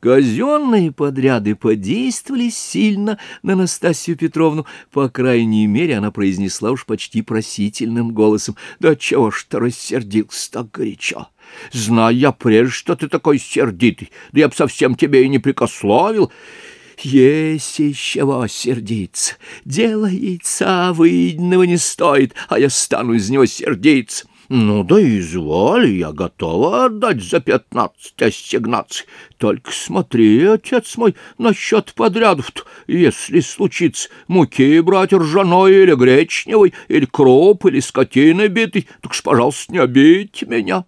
Казенные подряды подействовали сильно на Настасью Петровну. По крайней мере, она произнесла уж почти просительным голосом. «Да чего ж ты рассердился так горячо? Знаю я прежде, что ты такой сердитый, да я б совсем тебе и не прикословил». Есть чего сердиться. Дело яйца выеденного не стоит, а я стану из него сердиться. Ну да изволь, я готова отдать за пятнадцать ассигнаций. Только смотри, отец мой, насчет подрядов-то, если случится муки брать ржаной или гречневой, или кроп, или скотины битый, так ж, пожалуйста, не обидьте меня.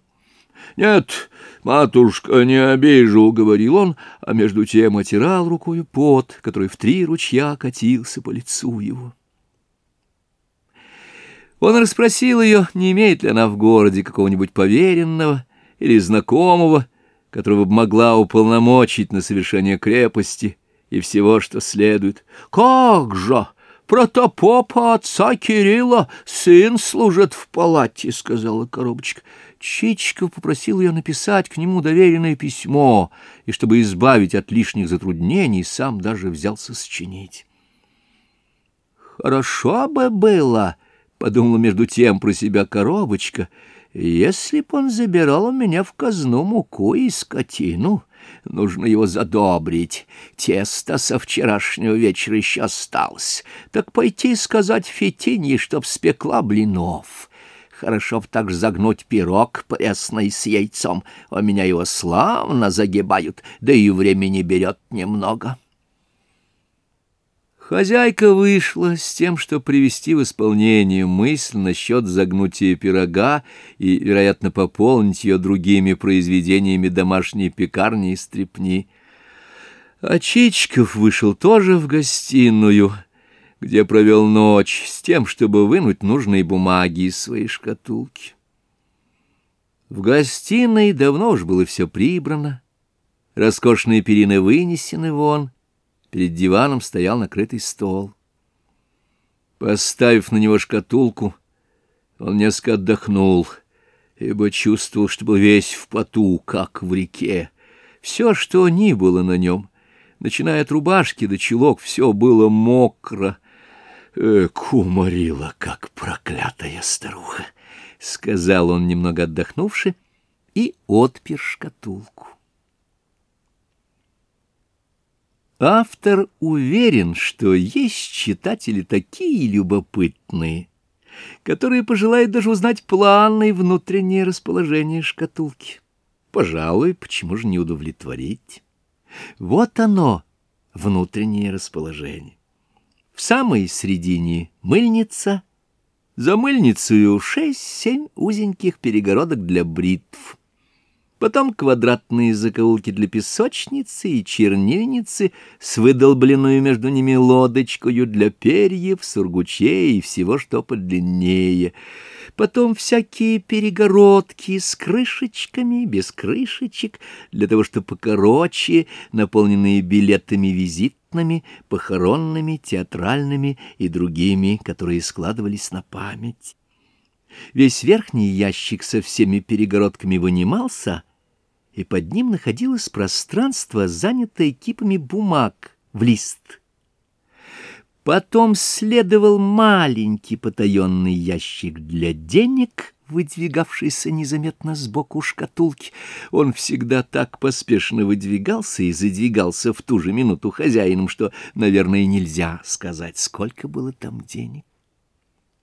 Нет, матушка, не обижу, — говорил он, а между тем отирал рукой пот, который в три ручья катился по лицу его. Он расспросил ее, не имеет ли она в городе какого-нибудь поверенного или знакомого, которого бы могла уполномочить на совершение крепости и всего, что следует. «Как же! Протопопа отца Кирилла сын служит в палате», — сказала коробочка. Чичиков попросил ее написать к нему доверенное письмо, и, чтобы избавить от лишних затруднений, сам даже взялся сочинить. «Хорошо бы было», подумала между тем про себя коробочка, если б он забирал у меня в казну муку и скотину, нужно его задобрить. Тесто со вчерашнего вечера еще осталось. Так пойти сказать Фетинье, чтоб спекла блинов. Хорошо б так загнуть пирог пресный с яйцом. У меня его славно загибают, да и времени берет немного. Хозяйка вышла с тем, чтобы привести в исполнение мысль насчет загнутия пирога и, вероятно, пополнить ее другими произведениями домашней пекарни и стрепни. А Чичков вышел тоже в гостиную, где провел ночь с тем, чтобы вынуть нужные бумаги из своей шкатулки. В гостиной давно уж было все прибрано, роскошные перины вынесены вон — Перед диваном стоял накрытый стол. Поставив на него шкатулку, он несколько отдохнул, ибо чувствовал, что был весь в поту, как в реке. Все, что ни было на нем, начиная от рубашки до чулок, все было мокро. «Эк, уморила, как проклятая старуха!» — сказал он, немного отдохнувши, и отпер шкатулку. Автор уверен, что есть читатели такие любопытные, которые пожелают даже узнать планы внутреннее расположение шкатулки. Пожалуй, почему же не удовлетворить? Вот оно, внутреннее расположение. В самой середине мыльница, за мыльницей шесть-семь узеньких перегородок для бритв — потом квадратные закоулки для песочницы и чернильницы с выдолбленную между ними лодочкою для перьев, сургучей и всего, что подлиннее, потом всякие перегородки с крышечками, без крышечек, для того, чтобы покороче, наполненные билетами визитными, похоронными, театральными и другими, которые складывались на память. Весь верхний ящик со всеми перегородками вынимался — и под ним находилось пространство, занятое кипами бумаг в лист. Потом следовал маленький потаенный ящик для денег, выдвигавшийся незаметно сбоку шкатулки. Он всегда так поспешно выдвигался и задвигался в ту же минуту хозяином, что, наверное, нельзя сказать, сколько было там денег.